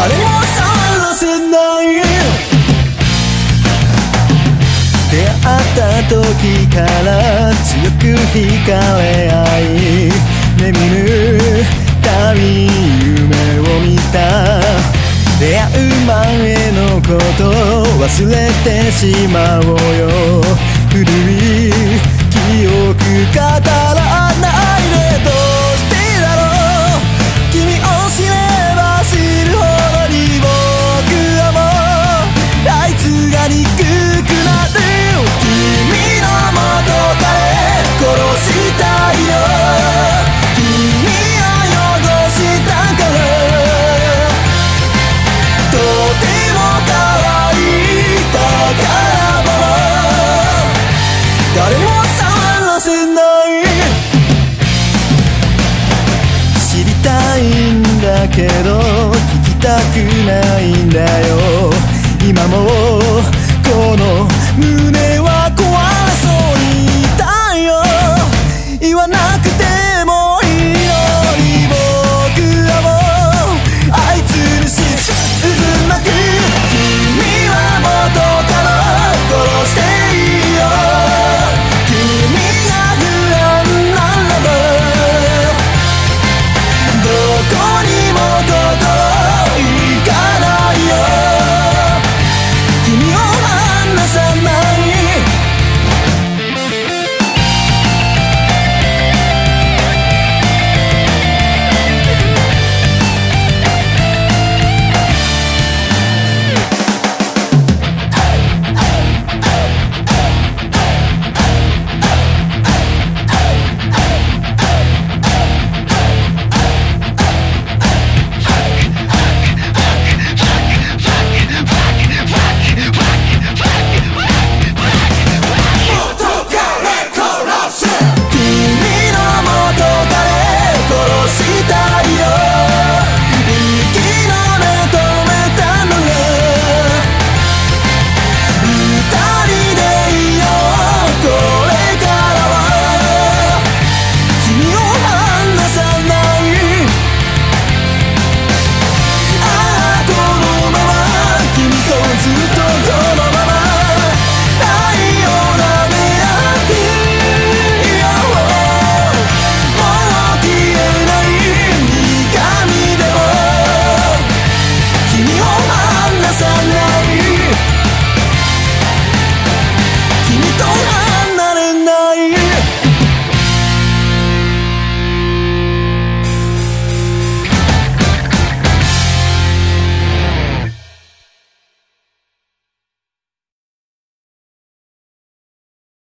誰も探せない出会った時から強く惹かれ合い眠る旅夢を見た出会う前のこと忘れてしまおうよ古い記憶語らせない知りたいんだけど聞きたくないんだよ。今もこの胸を